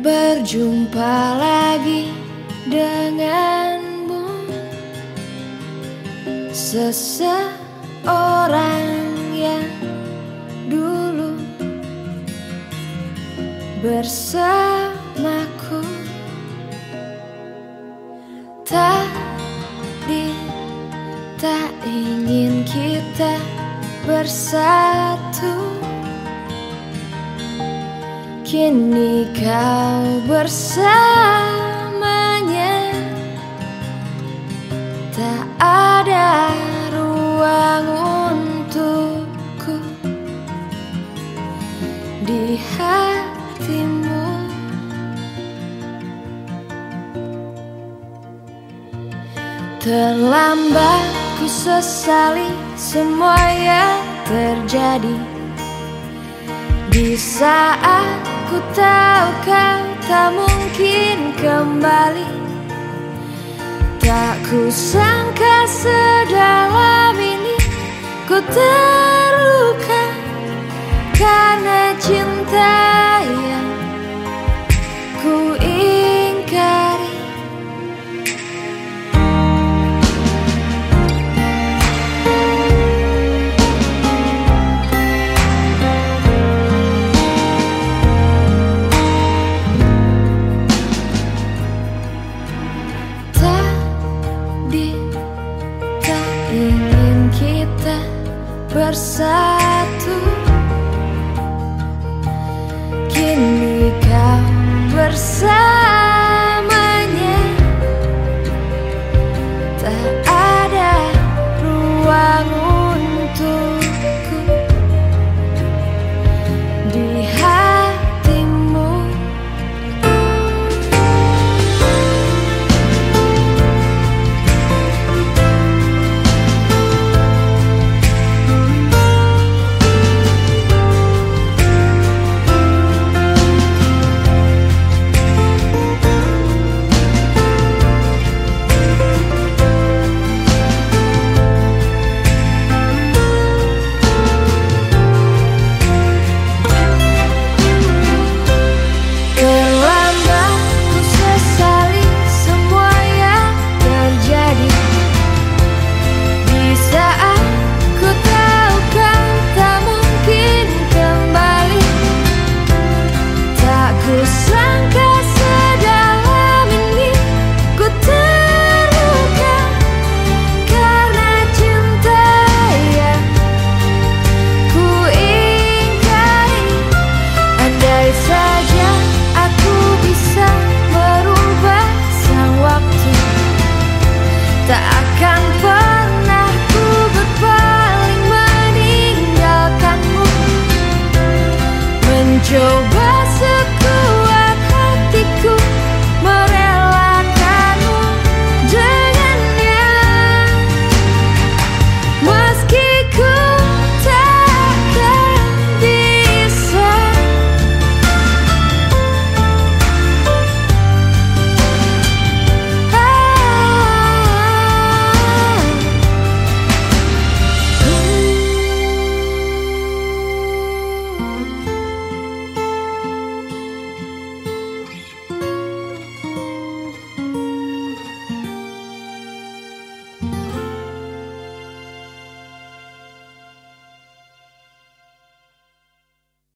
Berjumpa lagi denganmu. Seseorang yang dulu bersamaku Tadi tak ingin kita bersatu Kini kau bersamanya. Tak ada ruang untukku. Di hatimu. Terlambat ku sesali semua yang terjadi. Di saat Ku tahu kau tak mungkin kembali. Tak ku sangka sedalam ini Ku terluka Karena cinta bersatu. Kini kau bersamanya. Tak ada ruang